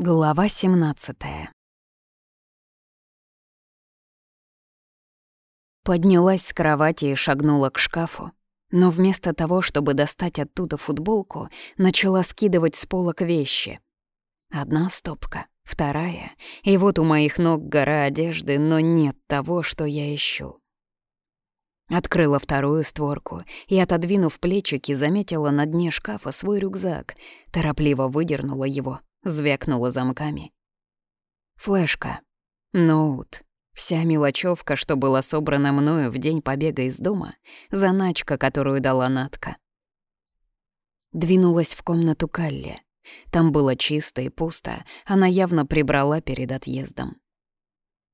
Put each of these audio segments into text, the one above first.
Глава 17 Поднялась с кровати и шагнула к шкафу, но вместо того, чтобы достать оттуда футболку, начала скидывать с полок вещи. Одна стопка, вторая, и вот у моих ног гора одежды, но нет того, что я ищу. Открыла вторую створку и, отодвинув плечики, заметила на дне шкафа свой рюкзак, торопливо выдернула его, звякнула замками. Флешка, ноут, вся мелочевка, что была собрана мною в день побега из дома, заначка, которую дала Натка. Двинулась в комнату Калли. Там было чисто и пусто, она явно прибрала перед отъездом.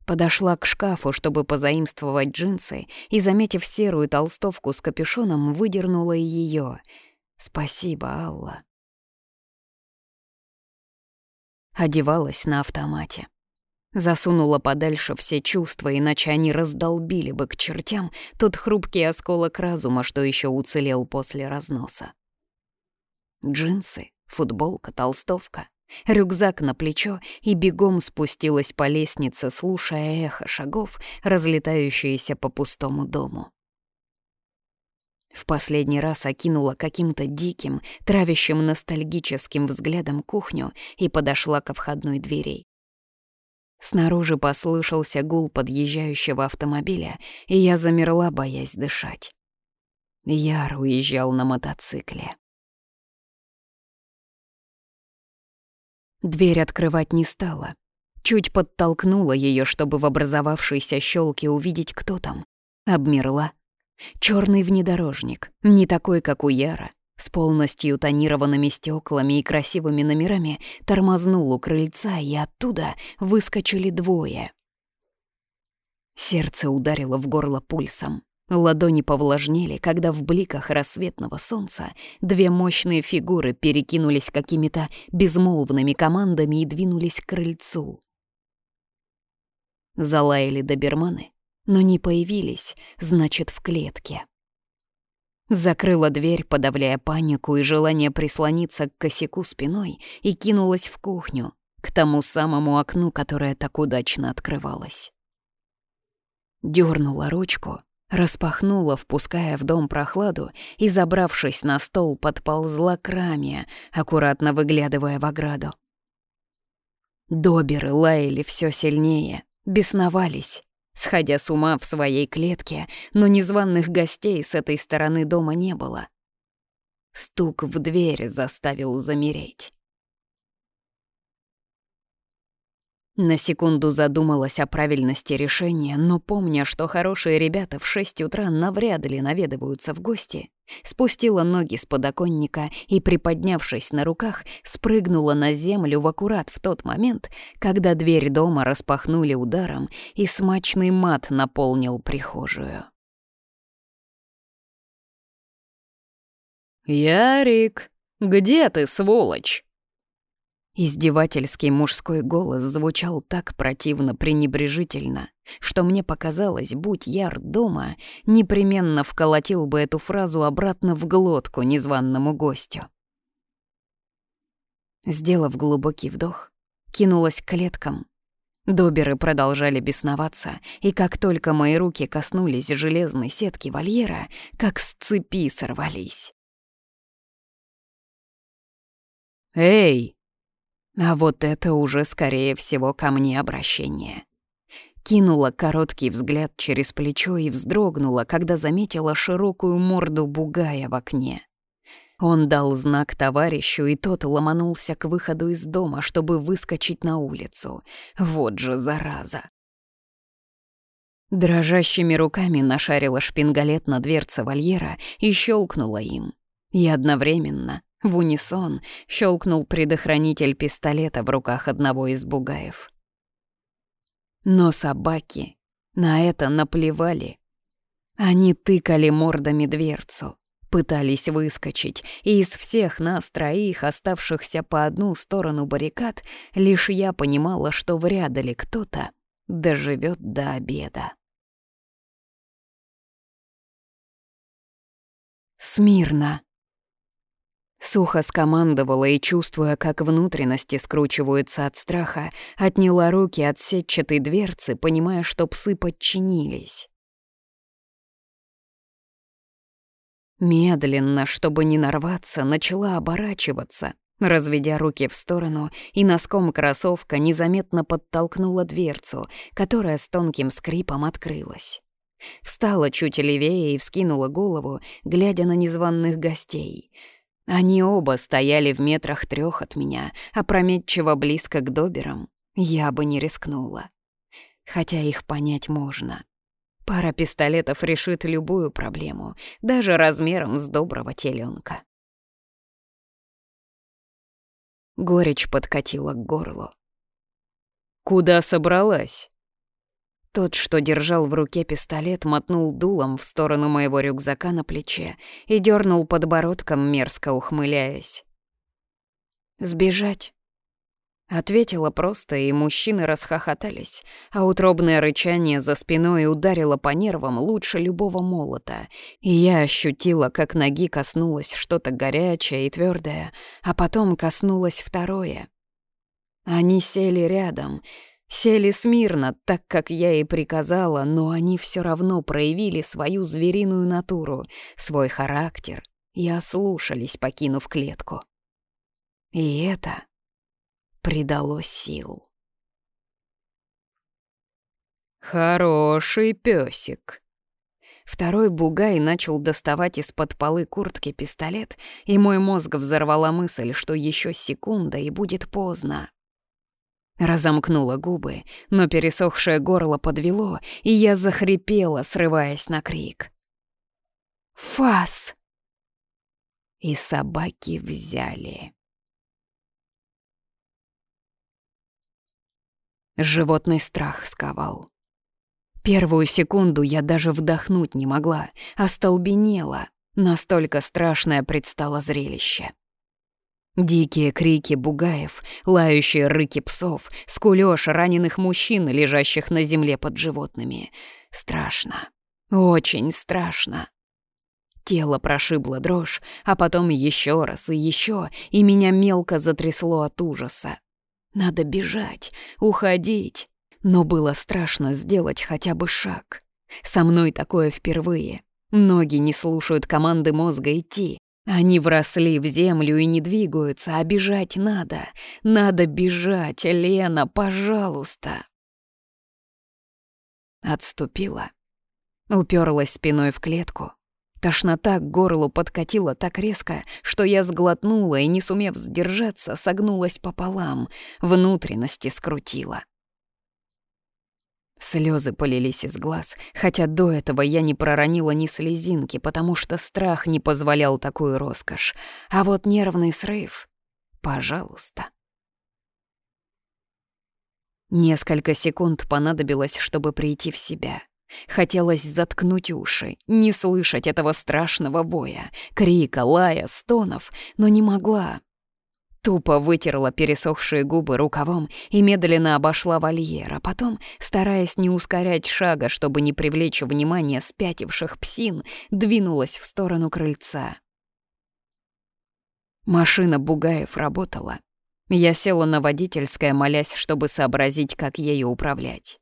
Подошла к шкафу, чтобы позаимствовать джинсы, и, заметив серую толстовку с капюшоном, выдернула ее. «Спасибо, Алла». Одевалась на автомате. Засунула подальше все чувства, иначе они раздолбили бы к чертям тот хрупкий осколок разума, что еще уцелел после разноса. Джинсы, футболка, толстовка. Рюкзак на плечо и бегом спустилась по лестнице, слушая эхо шагов, разлетающиеся по пустому дому. В последний раз окинула каким-то диким, травящим ностальгическим взглядом кухню и подошла ко входной двери. Снаружи послышался гул подъезжающего автомобиля, и я замерла, боясь дышать. Яр уезжал на мотоцикле. Дверь открывать не стала. Чуть подтолкнула ее, чтобы в образовавшейся щелке увидеть, кто там. Обмерла. Черный внедорожник, не такой, как у Яра, с полностью тонированными стеклами и красивыми номерами, тормознул у крыльца, и оттуда выскочили двое. Сердце ударило в горло пульсом. Ладони повлажнели, когда в бликах рассветного солнца две мощные фигуры перекинулись какими-то безмолвными командами и двинулись к крыльцу. Залаяли доберманы, но не появились, значит, в клетке. Закрыла дверь, подавляя панику и желание прислониться к косяку спиной, и кинулась в кухню, к тому самому окну, которое так удачно открывалось. Дёрнула ручку, Распахнула, впуская в дом прохладу, и, забравшись на стол, подползла к раме, аккуратно выглядывая в ограду. Доберы лаяли все сильнее, бесновались, сходя с ума в своей клетке, но незваных гостей с этой стороны дома не было. Стук в дверь заставил замереть. На секунду задумалась о правильности решения, но помня, что хорошие ребята в шесть утра навряд ли наведываются в гости, спустила ноги с подоконника и, приподнявшись на руках, спрыгнула на землю в аккурат в тот момент, когда дверь дома распахнули ударом, и смачный мат наполнил прихожую. «Ярик, где ты, сволочь?» Издевательский мужской голос звучал так противно пренебрежительно, что мне показалось, будь Яр дома, непременно вколотил бы эту фразу обратно в глотку незваному гостю. Сделав глубокий вдох, кинулась к клеткам. Доберы продолжали бесноваться, и как только мои руки коснулись железной сетки вольера, как с цепи сорвались. «Эй!» А вот это уже, скорее всего, ко мне обращение. Кинула короткий взгляд через плечо и вздрогнула, когда заметила широкую морду бугая в окне. Он дал знак товарищу, и тот ломанулся к выходу из дома, чтобы выскочить на улицу. Вот же зараза. Дрожащими руками нашарила шпингалет на дверце вольера и щелкнула им. И одновременно в унисон щелкнул предохранитель пистолета в руках одного из бугаев. Но собаки на это наплевали. Они тыкали мордами дверцу, пытались выскочить, и из всех нас троих, оставшихся по одну сторону баррикад, лишь я понимала, что вряд ли кто-то доживет до обеда. «Смирно!» Сухо скомандовала и, чувствуя, как внутренности скручиваются от страха, отняла руки от сетчатой дверцы, понимая, что псы подчинились. Медленно, чтобы не нарваться, начала оборачиваться, разведя руки в сторону, и носком кроссовка незаметно подтолкнула дверцу, которая с тонким скрипом открылась. Встала чуть левее и вскинула голову, глядя на незваных гостей. Они оба стояли в метрах трех от меня, опрометчиво близко к доберам. Я бы не рискнула. Хотя их понять можно. Пара пистолетов решит любую проблему, даже размером с доброго теленка. Горечь подкатила к горлу. «Куда собралась?» Тот, что держал в руке пистолет, мотнул дулом в сторону моего рюкзака на плече и дернул подбородком, мерзко ухмыляясь. «Сбежать?» Ответила просто, и мужчины расхохотались, а утробное рычание за спиной ударило по нервам лучше любого молота, и я ощутила, как ноги коснулось что-то горячее и твердое, а потом коснулось второе. Они сели рядом — Сели смирно, так как я и приказала, но они все равно проявили свою звериную натуру, свой характер и ослушались, покинув клетку. И это придало сил. «Хороший песик. Второй бугай начал доставать из-под полы куртки пистолет, и мой мозг взорвала мысль, что еще секунда и будет поздно. Разомкнула губы, но пересохшее горло подвело, и я захрипела, срываясь на крик. «Фас!» И собаки взяли. Животный страх сковал. Первую секунду я даже вдохнуть не могла, остолбенела. Настолько страшное предстало зрелище. Дикие крики бугаев, лающие рыки псов, скулёж раненых мужчин, лежащих на земле под животными. Страшно. Очень страшно. Тело прошибло дрожь, а потом еще раз и еще, и меня мелко затрясло от ужаса. Надо бежать, уходить. Но было страшно сделать хотя бы шаг. Со мной такое впервые. Ноги не слушают команды мозга идти. Они вросли в землю и не двигаются, а бежать надо. Надо бежать, Лена, пожалуйста. Отступила. Уперлась спиной в клетку. Тошнота к горлу подкатила так резко, что я сглотнула и, не сумев сдержаться, согнулась пополам, внутренности скрутила. Слезы полились из глаз, хотя до этого я не проронила ни слезинки, потому что страх не позволял такую роскошь. А вот нервный срыв — пожалуйста. Несколько секунд понадобилось, чтобы прийти в себя. Хотелось заткнуть уши, не слышать этого страшного воя, крика, лая, стонов, но не могла, Тупо вытерла пересохшие губы рукавом и медленно обошла вольер, а потом, стараясь не ускорять шага, чтобы не привлечь внимание спятивших псин, двинулась в сторону крыльца. Машина Бугаев работала. Я села на водительское, молясь, чтобы сообразить, как ею управлять.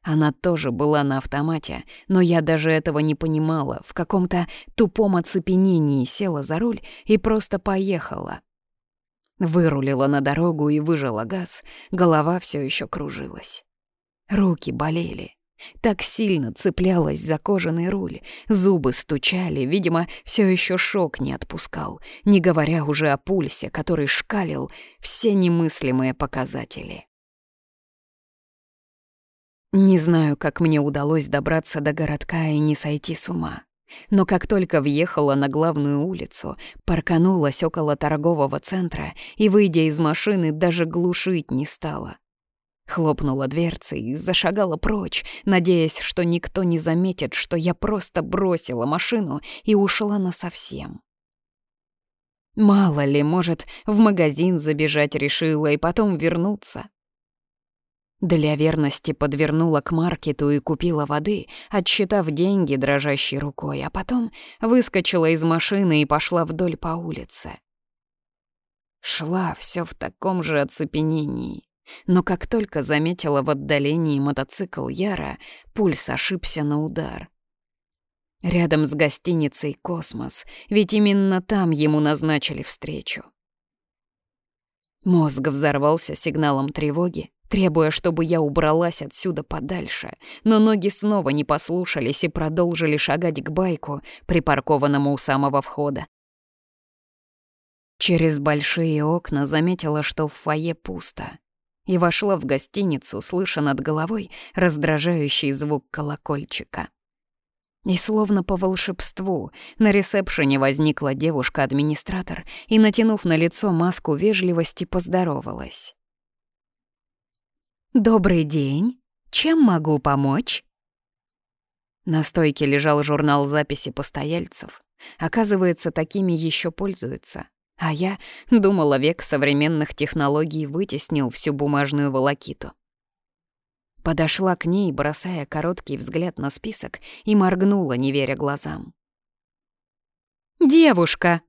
Она тоже была на автомате, но я даже этого не понимала, в каком-то тупом оцепенении села за руль и просто поехала. Вырулила на дорогу и выжила газ, голова все еще кружилась. Руки болели. Так сильно цеплялась за кожаный руль, зубы стучали, видимо, все еще шок не отпускал, не говоря уже о пульсе, который шкалил все немыслимые показатели. Не знаю, как мне удалось добраться до городка и не сойти с ума. Но как только въехала на главную улицу, парканулась около торгового центра и, выйдя из машины, даже глушить не стала. Хлопнула дверцей и зашагала прочь, надеясь, что никто не заметит, что я просто бросила машину и ушла насовсем. Мало ли, может, в магазин забежать решила и потом вернуться. Для верности подвернула к маркету и купила воды, отсчитав деньги дрожащей рукой, а потом выскочила из машины и пошла вдоль по улице. Шла все в таком же оцепенении. Но как только заметила в отдалении мотоцикл Яра, пульс ошибся на удар. Рядом с гостиницей «Космос», ведь именно там ему назначили встречу. Мозг взорвался сигналом тревоги, требуя, чтобы я убралась отсюда подальше, но ноги снова не послушались и продолжили шагать к байку, припаркованному у самого входа. Через большие окна заметила, что в фойе пусто, и вошла в гостиницу, слыша над головой раздражающий звук колокольчика. И словно по волшебству на ресепшене возникла девушка-администратор и, натянув на лицо маску вежливости, поздоровалась. «Добрый день. Чем могу помочь?» На стойке лежал журнал записи постояльцев. Оказывается, такими еще пользуются. А я думала, век современных технологий вытеснил всю бумажную волокиту. Подошла к ней, бросая короткий взгляд на список, и моргнула, не веря глазам. «Девушка!»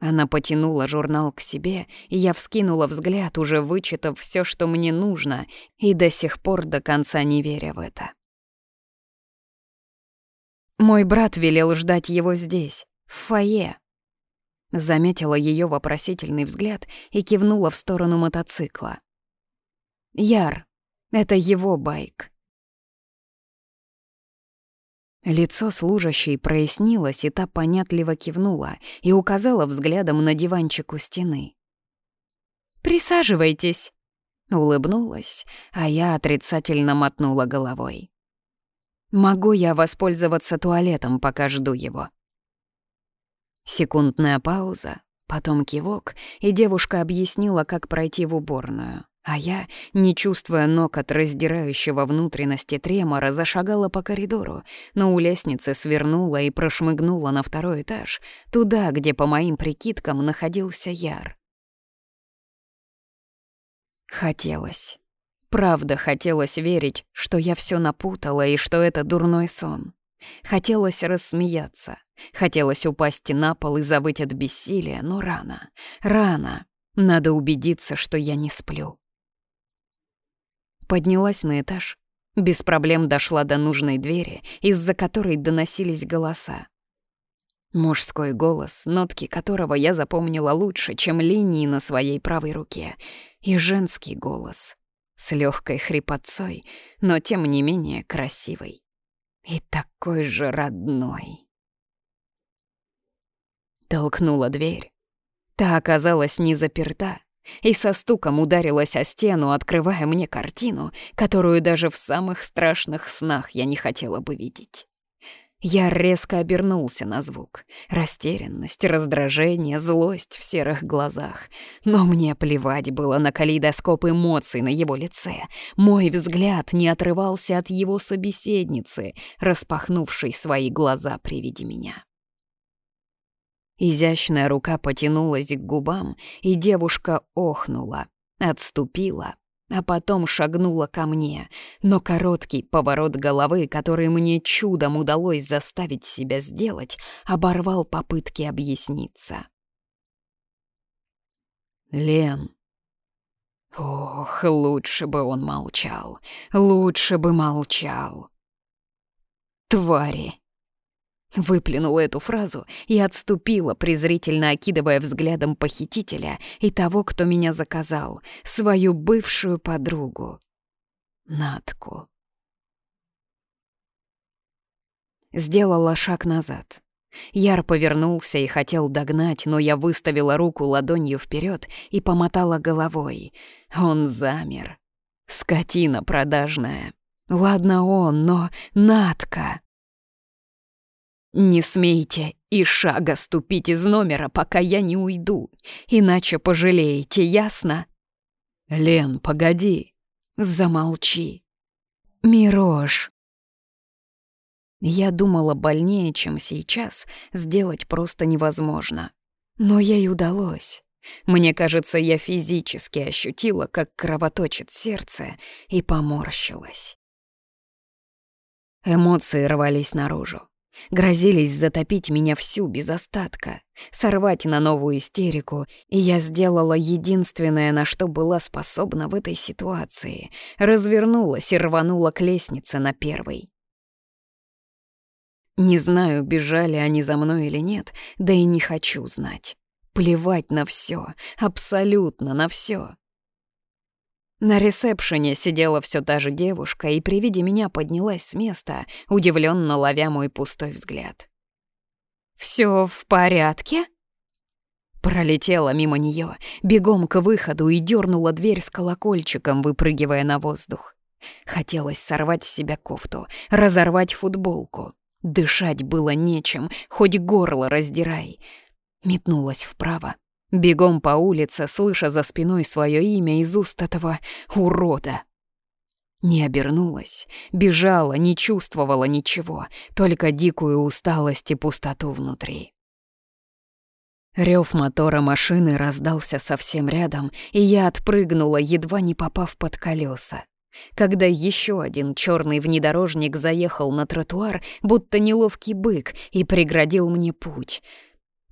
Она потянула журнал к себе, и я вскинула взгляд, уже вычитав все, что мне нужно, и до сих пор до конца не веря в это. Мой брат велел ждать его здесь, в фойе, Заметила ее вопросительный взгляд и кивнула в сторону мотоцикла. «Яр, это его байк». Лицо служащей прояснилось, и та понятливо кивнула и указала взглядом на диванчик у стены. «Присаживайтесь», — улыбнулась, а я отрицательно мотнула головой. «Могу я воспользоваться туалетом, пока жду его?» Секундная пауза, потом кивок, и девушка объяснила, как пройти в уборную. А я, не чувствуя ног от раздирающего внутренности тремора, зашагала по коридору, но у лестницы свернула и прошмыгнула на второй этаж, туда, где, по моим прикидкам, находился Яр. Хотелось. Правда хотелось верить, что я все напутала и что это дурной сон. Хотелось рассмеяться, хотелось упасть на пол и забыть от бессилия, но рано, рано. Надо убедиться, что я не сплю. Поднялась на этаж, без проблем дошла до нужной двери, из-за которой доносились голоса. Мужской голос, нотки которого я запомнила лучше, чем линии на своей правой руке, и женский голос с легкой хрипотцой, но тем не менее красивый. И такой же родной. Толкнула дверь. Та оказалась не заперта и со стуком ударилась о стену, открывая мне картину, которую даже в самых страшных снах я не хотела бы видеть. Я резко обернулся на звук. Растерянность, раздражение, злость в серых глазах. Но мне плевать было на калейдоскоп эмоций на его лице. Мой взгляд не отрывался от его собеседницы, распахнувшей свои глаза при виде меня. Изящная рука потянулась к губам, и девушка охнула, отступила, а потом шагнула ко мне, но короткий поворот головы, который мне чудом удалось заставить себя сделать, оборвал попытки объясниться. «Лен...» Ох, лучше бы он молчал, лучше бы молчал. «Твари!» Выплюнула эту фразу и отступила, презрительно окидывая взглядом похитителя и того, кто меня заказал, свою бывшую подругу. Натку. Сделала шаг назад. Яр повернулся и хотел догнать, но я выставила руку ладонью вперед и помотала головой. Он замер. Скотина продажная. Ладно он, но Натка. «Не смейте и шага ступить из номера, пока я не уйду, иначе пожалеете, ясно?» «Лен, погоди!» «Замолчи!» «Мирош!» Я думала, больнее, чем сейчас, сделать просто невозможно. Но ей удалось. Мне кажется, я физически ощутила, как кровоточит сердце, и поморщилась. Эмоции рвались наружу. Грозились затопить меня всю без остатка, сорвать на новую истерику, и я сделала единственное, на что была способна в этой ситуации. Развернулась и рванула к лестнице на первой. Не знаю, бежали они за мной или нет, да и не хочу знать. Плевать на все, абсолютно на все. На ресепшене сидела все та же девушка и при виде меня поднялась с места, удивленно ловя мой пустой взгляд. Все в порядке?» Пролетела мимо нее, бегом к выходу и дернула дверь с колокольчиком, выпрыгивая на воздух. Хотелось сорвать с себя кофту, разорвать футболку. Дышать было нечем, хоть горло раздирай. Метнулась вправо, бегом по улице, слыша за спиной свое имя из уст этого урода. Не обернулась, бежала, не чувствовала ничего, только дикую усталость и пустоту внутри. Рев мотора машины раздался совсем рядом, и я отпрыгнула, едва не попав под колеса. Когда еще один черный внедорожник заехал на тротуар, будто неловкий бык, и преградил мне путь.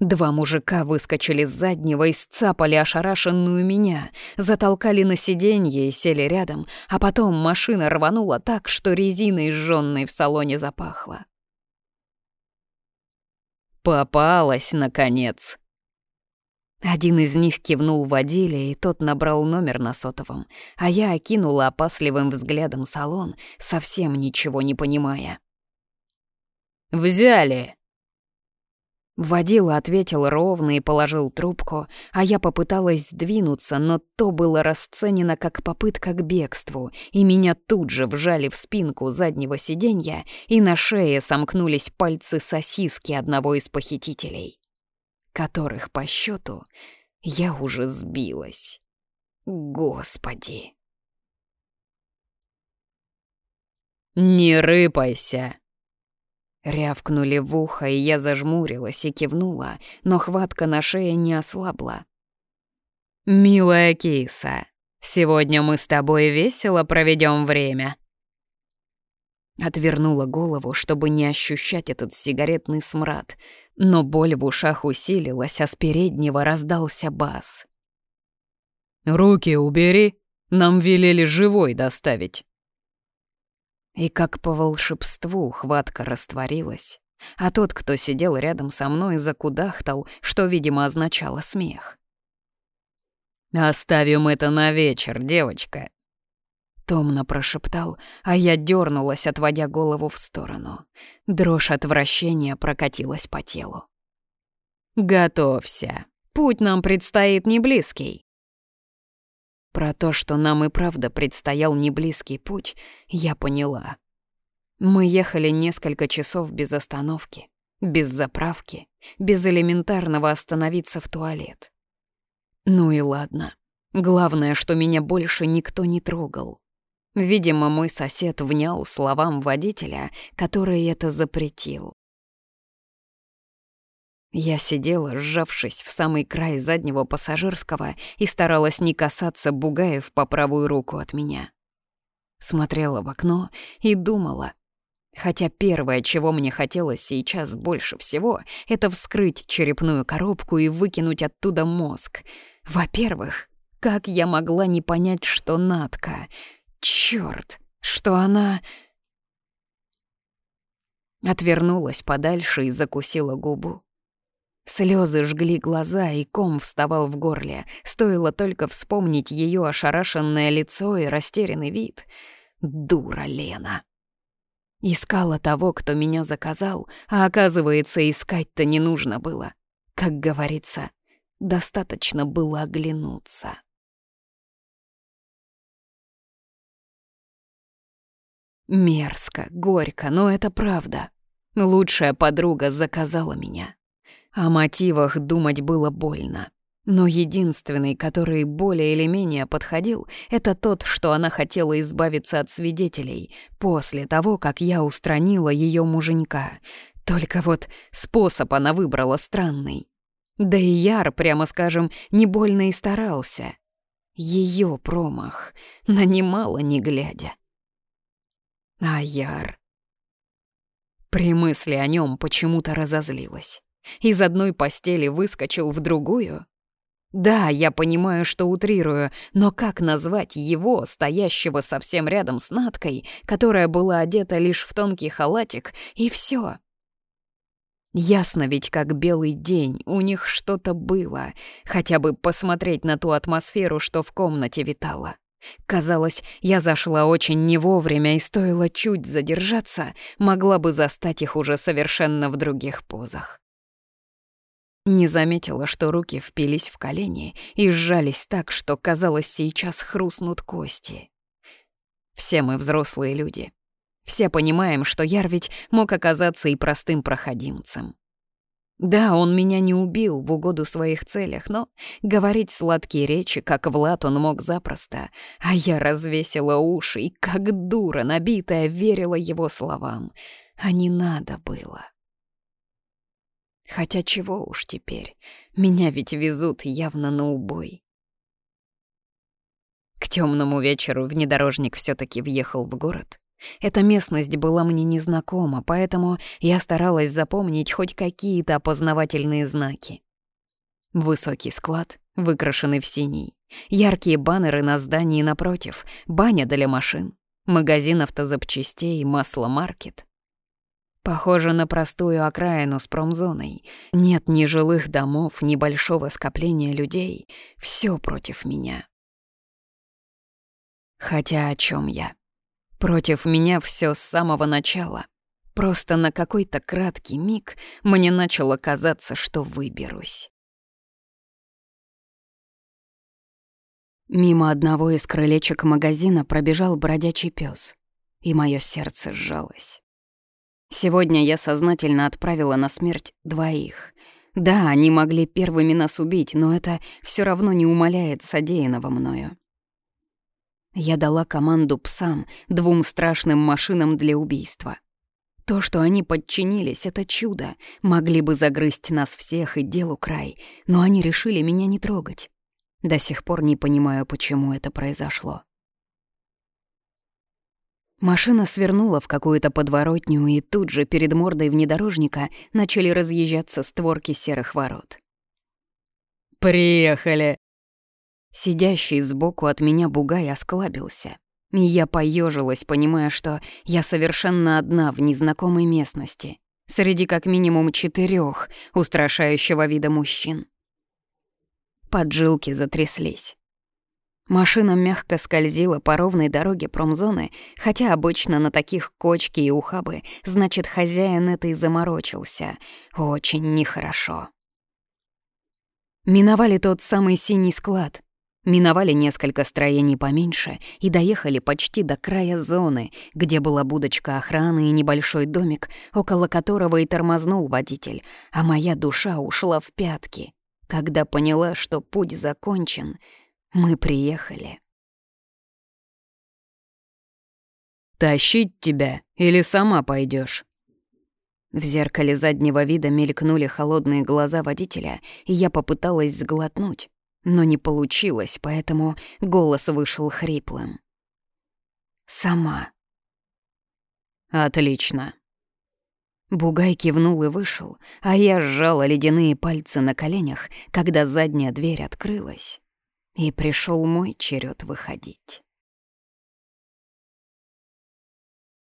Два мужика выскочили с заднего и сцапали ошарашенную меня, затолкали на сиденье и сели рядом, а потом машина рванула так, что резиной сжённой в салоне запахло. «Попалась, наконец!» Один из них кивнул водиле, и тот набрал номер на сотовом, а я окинула опасливым взглядом салон, совсем ничего не понимая. «Взяли!» Водила ответил ровно и положил трубку, а я попыталась сдвинуться, но то было расценено как попытка к бегству, и меня тут же вжали в спинку заднего сиденья, и на шее сомкнулись пальцы сосиски одного из похитителей которых по счету я уже сбилась. Господи! «Не рыпайся!» Рявкнули в ухо, и я зажмурилась и кивнула, но хватка на шее не ослабла. «Милая киса, сегодня мы с тобой весело проведем время», Отвернула голову, чтобы не ощущать этот сигаретный смрад, но боль в ушах усилилась, а с переднего раздался бас. «Руки убери, нам велели живой доставить». И как по волшебству хватка растворилась, а тот, кто сидел рядом со мной, закудахтал, что, видимо, означало смех. «Оставим это на вечер, девочка», Томно прошептал, а я дернулась, отводя голову в сторону. Дрожь отвращения прокатилась по телу. «Готовься. Путь нам предстоит не близкий». Про то, что нам и правда предстоял неблизкий путь, я поняла. Мы ехали несколько часов без остановки, без заправки, без элементарного остановиться в туалет. Ну и ладно. Главное, что меня больше никто не трогал. Видимо, мой сосед внял словам водителя, который это запретил. Я сидела, сжавшись в самый край заднего пассажирского, и старалась не касаться бугаев по правую руку от меня. Смотрела в окно и думала. Хотя первое, чего мне хотелось сейчас больше всего, это вскрыть черепную коробку и выкинуть оттуда мозг. Во-первых, как я могла не понять, что Натка — Чёрт, что она... Отвернулась подальше и закусила губу. Слезы жгли глаза, и ком вставал в горле. Стоило только вспомнить ее ошарашенное лицо и растерянный вид. Дура Лена. Искала того, кто меня заказал, а оказывается, искать-то не нужно было. Как говорится, достаточно было оглянуться. Мерзко, горько, но это правда. Лучшая подруга заказала меня. О мотивах думать было больно. Но единственный, который более или менее подходил, это тот, что она хотела избавиться от свидетелей после того, как я устранила ее муженька. Только вот способ она выбрала странный. Да и Яр, прямо скажем, не больно и старался. Ее промах, нанимала не глядя. А Яр... При мысли о нем почему-то разозлилась. Из одной постели выскочил в другую. Да, я понимаю, что утрирую, но как назвать его, стоящего совсем рядом с Наткой, которая была одета лишь в тонкий халатик, и все? Ясно ведь, как белый день, у них что-то было, хотя бы посмотреть на ту атмосферу, что в комнате витала. Казалось, я зашла очень не вовремя, и стоило чуть задержаться, могла бы застать их уже совершенно в других позах. Не заметила, что руки впились в колени и сжались так, что, казалось, сейчас хрустнут кости. Все мы взрослые люди. Все понимаем, что Яр ведь мог оказаться и простым проходимцем. Да, он меня не убил в угоду своих целях, но говорить сладкие речи, как Влад, он мог запросто. А я развесила уши и, как дура набитая, верила его словам. А не надо было. Хотя чего уж теперь, меня ведь везут явно на убой. К темному вечеру внедорожник все таки въехал в город. Эта местность была мне незнакома, поэтому я старалась запомнить хоть какие-то опознавательные знаки. Высокий склад, выкрашенный в синий, яркие баннеры на здании напротив, баня для машин, магазин автозапчастей, масло-маркет. Похоже на простую окраину с промзоной. Нет ни жилых домов, ни большого скопления людей. Все против меня. Хотя о чем я? Против меня все с самого начала. Просто на какой-то краткий миг мне начало казаться, что выберусь. Мимо одного из крылечек магазина пробежал бродячий пес, и мое сердце сжалось. Сегодня я сознательно отправила на смерть двоих. Да, они могли первыми нас убить, но это все равно не умаляет содеянного мною. Я дала команду псам, двум страшным машинам для убийства. То, что они подчинились, — это чудо. Могли бы загрызть нас всех и делу край, но они решили меня не трогать. До сих пор не понимаю, почему это произошло. Машина свернула в какую-то подворотню, и тут же перед мордой внедорожника начали разъезжаться створки серых ворот. «Приехали!» Сидящий сбоку от меня бугай осклабился. И я поежилась, понимая, что я совершенно одна в незнакомой местности, среди как минимум четырех устрашающего вида мужчин. Поджилки затряслись. Машина мягко скользила по ровной дороге промзоны, хотя обычно на таких кочки и ухабы, значит, хозяин этой заморочился. Очень нехорошо. Миновали тот самый синий склад, Миновали несколько строений поменьше и доехали почти до края зоны, где была будочка охраны и небольшой домик, около которого и тормознул водитель, а моя душа ушла в пятки. Когда поняла, что путь закончен, мы приехали. «Тащить тебя или сама пойдешь? В зеркале заднего вида мелькнули холодные глаза водителя, и я попыталась сглотнуть но не получилось, поэтому голос вышел хриплым. «Сама». «Отлично». Бугай кивнул и вышел, а я сжала ледяные пальцы на коленях, когда задняя дверь открылась, и пришел мой черед выходить.